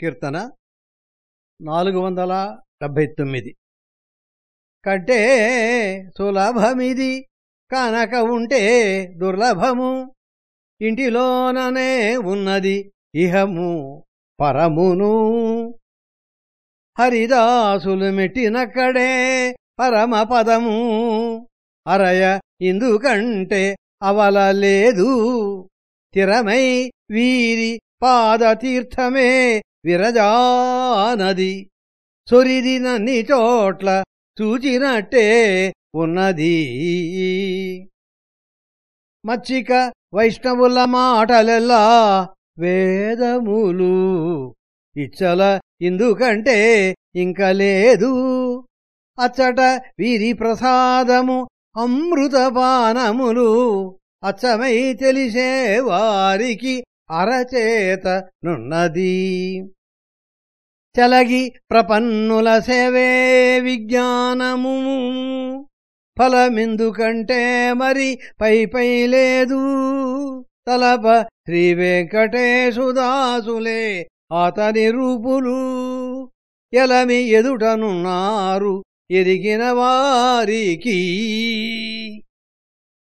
కీర్తన నాలుగు వందల డెబ్భై తొమ్మిది. కట్టే సులభమిది కనక ఉంటే దుర్లభము ఇంటిలోననే ఉన్నది ఇహము పరమును. హరిదాసులు మెట్టినక్కడే పరమ పదము అరయ ఇందుకంటే అవల లేదు తిరమై వీరి పాదతీర్థమే విరజానది సొరిదినన్ని చోట్ల చూచినట్టే ఉన్నది. మచ్చిక వైష్ణవుల మాటలెల్లా వేదములు ఇచ్చల ఇందుకంటే ఇంక లేదు. అచ్చట వీరి ప్రసాదము అమృతపానములు అచ్చమై తెలిసే వారికి అరచేత నున్నది. చలగి ప్రపన్నుల సేవే విజ్ఞానము. ఫలమిందుకంటే మరి పై పై లేదు. తలప శ్రీ వెంకటేశుదాసులే అతని రూపులు. ఎలమి ఎదుటనున్నారు ఎరిగిన వారికి